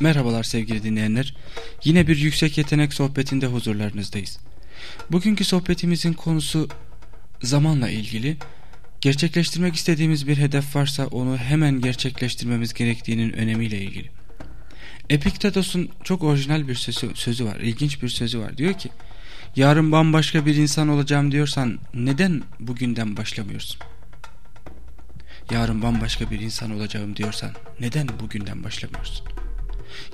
Merhabalar sevgili dinleyenler. Yine bir yüksek yetenek sohbetinde huzurlarınızdayız. Bugünkü sohbetimizin konusu zamanla ilgili. Gerçekleştirmek istediğimiz bir hedef varsa onu hemen gerçekleştirmemiz gerektiğinin önemiyle ilgili. Epiktetos'un çok orijinal bir sözü, sözü var, ilginç bir sözü var. Diyor ki, yarın bambaşka bir insan olacağım diyorsan neden bugünden başlamıyorsun? Yarın bambaşka bir insan olacağım diyorsan neden bugünden başlamıyorsun?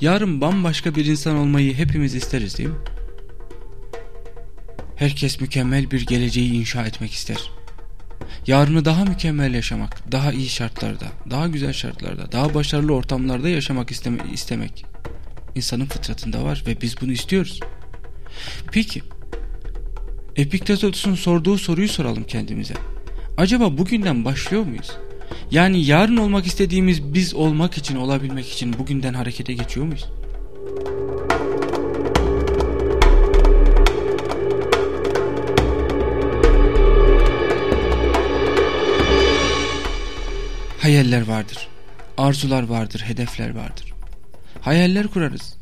Yarın bambaşka bir insan olmayı hepimiz isteriz değil mi? Herkes mükemmel bir geleceği inşa etmek ister. Yarını daha mükemmel yaşamak, daha iyi şartlarda, daha güzel şartlarda, daha başarılı ortamlarda yaşamak isteme, istemek insanın fıtratında var ve biz bunu istiyoruz. Peki, Epiktetos'un sorduğu soruyu soralım kendimize. Acaba bugünden başlıyor muyuz? Yani yarın olmak istediğimiz biz olmak için, olabilmek için bugünden harekete geçiyor muyuz? Hayaller vardır, arzular vardır, hedefler vardır. Hayaller kurarız.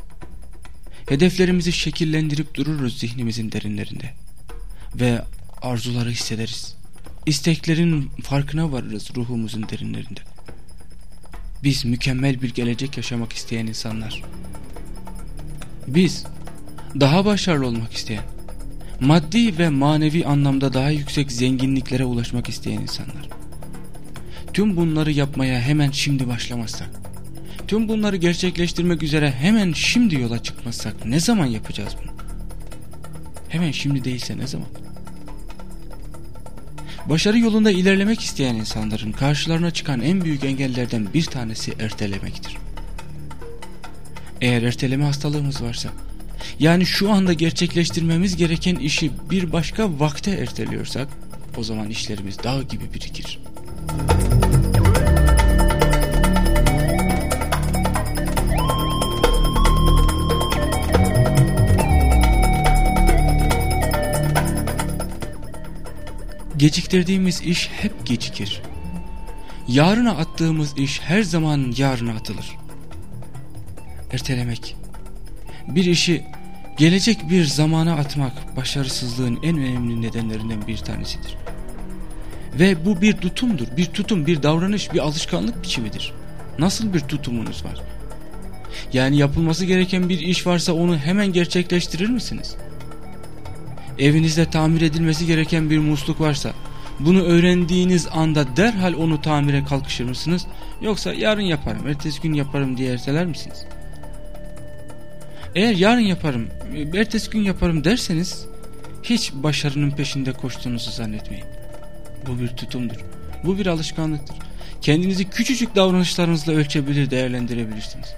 Hedeflerimizi şekillendirip dururuz zihnimizin derinlerinde. Ve arzuları hissederiz. İsteklerin farkına varırız ruhumuzun derinlerinde. Biz mükemmel bir gelecek yaşamak isteyen insanlar. Biz daha başarılı olmak isteyen, maddi ve manevi anlamda daha yüksek zenginliklere ulaşmak isteyen insanlar. Tüm bunları yapmaya hemen şimdi başlamazsak, tüm bunları gerçekleştirmek üzere hemen şimdi yola çıkmazsak ne zaman yapacağız bunu? Hemen şimdi değilse ne zaman? Başarı yolunda ilerlemek isteyen insanların karşılarına çıkan en büyük engellerden bir tanesi ertelemektir. Eğer erteleme hastalığımız varsa, yani şu anda gerçekleştirmemiz gereken işi bir başka vakte erteliyorsak, o zaman işlerimiz dağ gibi birikir. Geciktirdiğimiz iş hep gecikir. Yarına attığımız iş her zaman yarına atılır. Ertelemek. Bir işi gelecek bir zamana atmak başarısızlığın en önemli nedenlerinden bir tanesidir. Ve bu bir tutumdur. Bir tutum, bir davranış, bir alışkanlık biçimidir. Nasıl bir tutumunuz var? Yani yapılması gereken bir iş varsa onu hemen gerçekleştirir misiniz? Evinizde tamir edilmesi gereken bir musluk varsa bunu öğrendiğiniz anda derhal onu tamire kalkışır mısınız? Yoksa yarın yaparım, ertesi gün yaparım diye erteler misiniz? Eğer yarın yaparım, ertesi gün yaparım derseniz hiç başarının peşinde koştuğunuzu zannetmeyin. Bu bir tutumdur. Bu bir alışkanlıktır. Kendinizi küçücük davranışlarınızla ölçebilir, değerlendirebilirsiniz.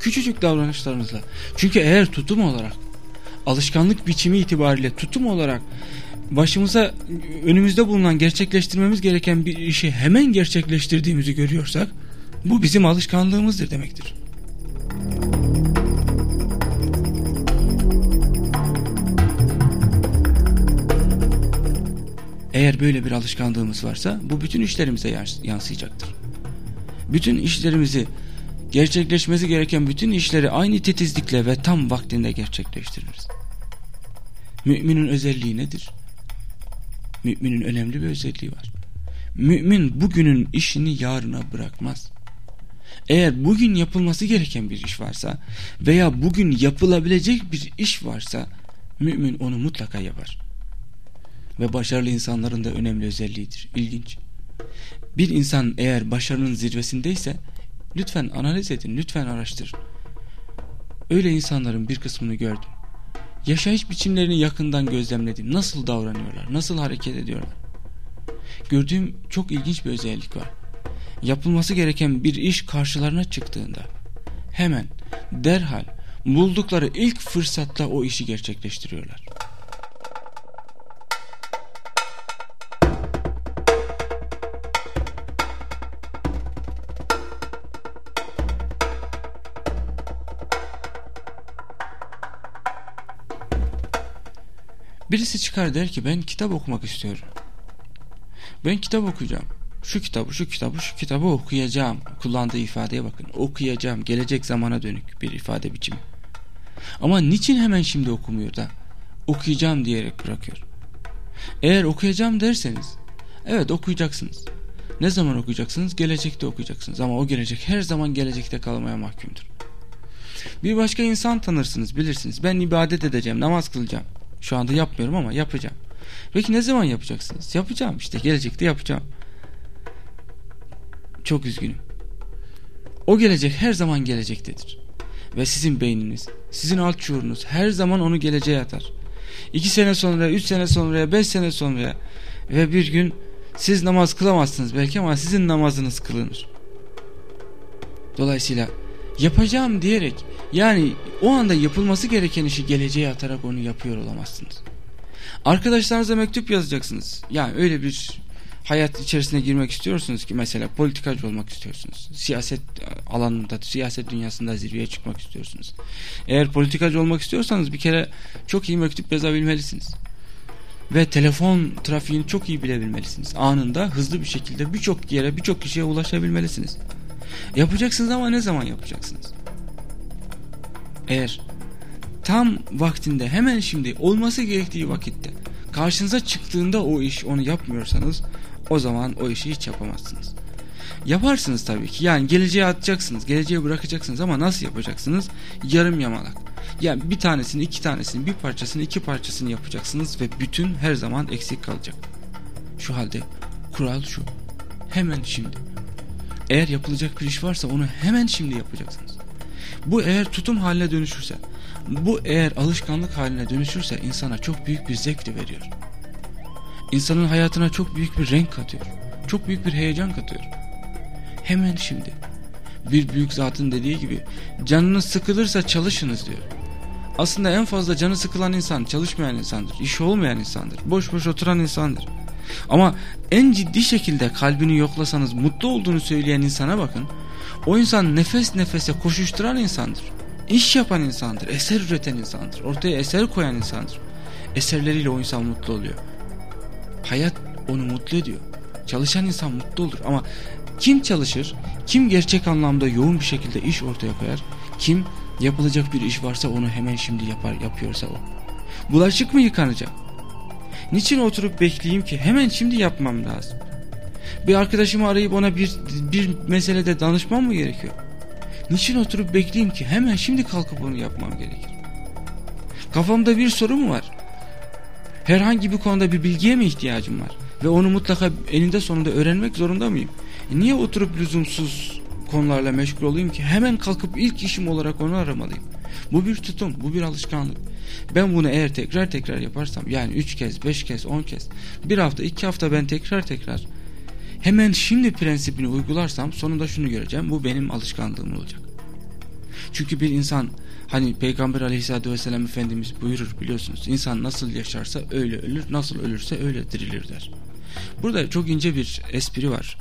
Küçücük davranışlarınızla. Çünkü eğer tutum olarak alışkanlık biçimi itibariyle tutum olarak başımıza önümüzde bulunan gerçekleştirmemiz gereken bir işi hemen gerçekleştirdiğimizi görüyorsak bu bizim alışkanlığımızdır demektir. Eğer böyle bir alışkanlığımız varsa bu bütün işlerimize yansıyacaktır. Bütün işlerimizi gerçekleşmesi gereken bütün işleri aynı titizlikle ve tam vaktinde gerçekleştiririz. Müminin özelliği nedir? Müminin önemli bir özelliği var. Mümin bugünün işini yarına bırakmaz. Eğer bugün yapılması gereken bir iş varsa veya bugün yapılabilecek bir iş varsa mümin onu mutlaka yapar. Ve başarılı insanların da önemli özelliğidir. İlginç. Bir insan eğer başarının zirvesindeyse lütfen analiz edin, lütfen araştırın. Öyle insanların bir kısmını gördüm yaşayış biçimlerini yakından gözlemledim. Nasıl davranıyorlar, nasıl hareket ediyorlar. Gördüğüm çok ilginç bir özellik var. Yapılması gereken bir iş karşılarına çıktığında hemen, derhal buldukları ilk fırsatta o işi gerçekleştiriyorlar. Birisi çıkar der ki ben kitap okumak istiyorum. Ben kitap okuyacağım. şu kitabı, şu kitabı, şu kitabı okuyacağım. Kullandığı ifadeye bakın. Okuyacağım. Gelecek zamana dönük bir ifade biçimi. Ama niçin hemen şimdi okumuyor da okuyacağım diyerek bırakıyor. Eğer okuyacağım derseniz evet okuyacaksınız. Ne zaman okuyacaksınız? Gelecekte okuyacaksınız. Ama o gelecek her zaman gelecekte kalmaya mahkumdur. Bir başka insan tanırsınız bilirsiniz. Ben ibadet edeceğim, namaz kılacağım. Şu anda yapmıyorum ama yapacağım. Peki ne zaman yapacaksınız? Yapacağım işte gelecekte yapacağım. Çok üzgünüm. O gelecek her zaman gelecektedir. Ve sizin beyniniz, sizin alt şuurunuz her zaman onu geleceğe atar. İki sene sonra, üç sene sonra, beş sene sonra ve bir gün siz namaz kılamazsınız belki ama sizin namazınız kılınır. Dolayısıyla yapacağım diyerek yani o anda yapılması gereken işi geleceğe atarak onu yapıyor olamazsınız. Arkadaşlarınıza mektup yazacaksınız. Yani öyle bir hayat içerisine girmek istiyorsunuz ki mesela politikacı olmak istiyorsunuz. Siyaset alanında, siyaset dünyasında zirveye çıkmak istiyorsunuz. Eğer politikacı olmak istiyorsanız bir kere çok iyi mektup yazabilmelisiniz. Ve telefon trafiğini çok iyi bilebilmelisiniz. Anında hızlı bir şekilde birçok yere, birçok kişiye ulaşabilmelisiniz. Yapacaksınız ama ne zaman yapacaksınız? Eğer tam vaktinde hemen şimdi olması gerektiği vakitte karşınıza çıktığında o iş onu yapmıyorsanız o zaman o işi hiç yapamazsınız. Yaparsınız tabii ki yani geleceğe atacaksınız geleceğe bırakacaksınız ama nasıl yapacaksınız yarım yamalak. Yani bir tanesini iki tanesini bir parçasını iki parçasını yapacaksınız ve bütün her zaman eksik kalacak. Şu halde kural şu hemen şimdi. Eğer yapılacak bir iş varsa onu hemen şimdi yapacaksınız. Bu eğer tutum haline dönüşürse bu eğer alışkanlık haline dönüşürse insana çok büyük bir zevk de veriyor. İnsanın hayatına çok büyük bir renk katıyor. Çok büyük bir heyecan katıyor. Hemen şimdi. Bir büyük zatın dediği gibi canınız sıkılırsa çalışınız diyor. Aslında en fazla canı sıkılan insan çalışmayan insandır. İş olmayan insandır. Boş boş oturan insandır. Ama en ciddi şekilde kalbini yoklasanız mutlu olduğunu söyleyen insana bakın. O insan nefes nefese koşuşturan insandır iş yapan insandır, eser üreten insandır, ortaya eser koyan insandır. Eserleriyle o insan mutlu oluyor. Hayat onu mutlu ediyor. Çalışan insan mutlu olur ama kim çalışır, kim gerçek anlamda yoğun bir şekilde iş ortaya koyar, kim yapılacak bir iş varsa onu hemen şimdi yapar, yapıyorsa o. Bulaşık mı yıkanacak? Niçin oturup bekleyeyim ki hemen şimdi yapmam lazım? Bir arkadaşımı arayıp ona bir, bir meselede danışmam mı gerekiyor? Niçin oturup bekleyeyim ki? Hemen şimdi kalkıp onu yapmam gerekir. Kafamda bir soru mu var? Herhangi bir konuda bir bilgiye mi ihtiyacım var? Ve onu mutlaka eninde sonunda öğrenmek zorunda mıyım? E niye oturup lüzumsuz konularla meşgul olayım ki? Hemen kalkıp ilk işim olarak onu aramalıyım. Bu bir tutum, bu bir alışkanlık. Ben bunu eğer tekrar tekrar yaparsam yani 3 kez, 5 kez, 10 kez, bir hafta, iki hafta ben tekrar tekrar hemen şimdi prensibini uygularsam sonunda şunu göreceğim. Bu benim alışkanlığım olacak. Çünkü bir insan hani Peygamber aleyhissalatü vesselam Efendimiz buyurur biliyorsunuz. İnsan nasıl yaşarsa öyle ölür, nasıl ölürse öyle dirilir der. Burada çok ince bir espri var.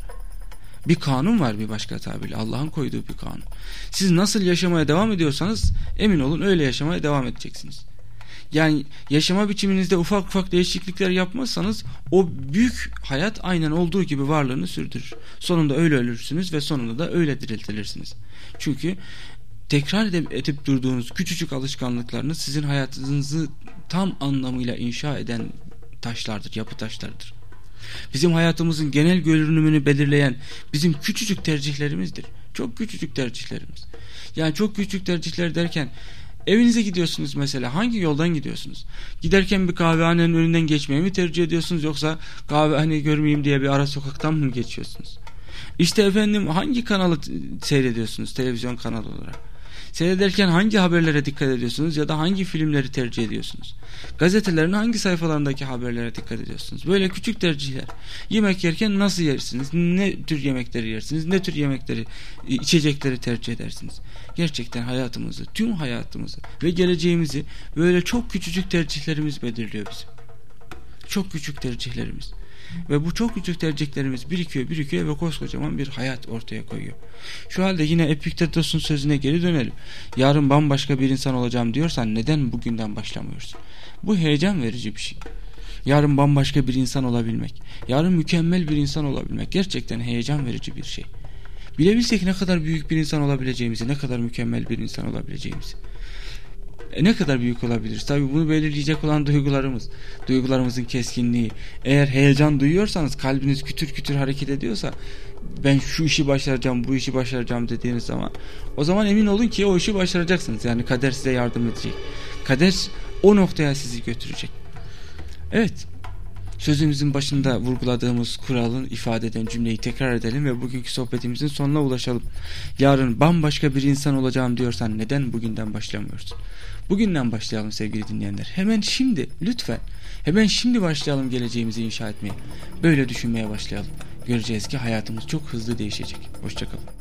Bir kanun var bir başka tabirle. Allah'ın koyduğu bir kanun. Siz nasıl yaşamaya devam ediyorsanız emin olun öyle yaşamaya devam edeceksiniz. Yani yaşama biçiminizde ufak ufak değişiklikler yapmazsanız o büyük hayat aynen olduğu gibi varlığını sürdürür. Sonunda öyle ölürsünüz ve sonunda da öyle diriltilirsiniz. Çünkü tekrar edip durduğunuz küçücük alışkanlıklarınız sizin hayatınızı tam anlamıyla inşa eden taşlardır, yapı taşlardır. Bizim hayatımızın genel görünümünü belirleyen bizim küçücük tercihlerimizdir. Çok küçücük tercihlerimiz. Yani çok küçük tercihler derken Evinize gidiyorsunuz mesela hangi yoldan gidiyorsunuz? Giderken bir kahvehanenin önünden geçmeyi mi tercih ediyorsunuz yoksa kahvehane görmeyeyim diye bir ara sokaktan mı geçiyorsunuz? İşte efendim hangi kanalı seyrediyorsunuz televizyon kanalı olarak? Seyrederken hangi haberlere dikkat ediyorsunuz ya da hangi filmleri tercih ediyorsunuz? Gazetelerin hangi sayfalarındaki haberlere dikkat ediyorsunuz? Böyle küçük tercihler. Yemek yerken nasıl yersiniz? Ne tür yemekleri yersiniz? Ne tür yemekleri, içecekleri tercih edersiniz? Gerçekten hayatımızı, tüm hayatımızı ve geleceğimizi böyle çok küçücük tercihlerimiz belirliyor bizim. Çok küçük tercihlerimiz. Ve bu çok küçük tercihlerimiz birikiyor birikiyor ve koskocaman bir hayat ortaya koyuyor. Şu halde yine Epiktetos'un sözüne geri dönelim. Yarın bambaşka bir insan olacağım diyorsan neden bugünden başlamıyorsun? Bu heyecan verici bir şey. Yarın bambaşka bir insan olabilmek. Yarın mükemmel bir insan olabilmek. Gerçekten heyecan verici bir şey. Bilebilsek ne kadar büyük bir insan olabileceğimizi, ne kadar mükemmel bir insan olabileceğimizi. E ne kadar büyük olabiliriz? Tabi bunu belirleyecek olan duygularımız. Duygularımızın keskinliği. Eğer heyecan duyuyorsanız, kalbiniz kütür kütür hareket ediyorsa ben şu işi başaracağım, bu işi başaracağım dediğiniz zaman o zaman emin olun ki o işi başaracaksınız. Yani kader size yardım edecek. Kader o noktaya sizi götürecek. Evet. Sözümüzün başında vurguladığımız kuralın ifade eden cümleyi tekrar edelim ve bugünkü sohbetimizin sonuna ulaşalım. Yarın bambaşka bir insan olacağım diyorsan neden bugünden başlamıyorsun? Bugünden başlayalım sevgili dinleyenler. Hemen şimdi lütfen. Hemen şimdi başlayalım geleceğimizi inşa etmeye. Böyle düşünmeye başlayalım. Göreceğiz ki hayatımız çok hızlı değişecek. Hoşçakalın.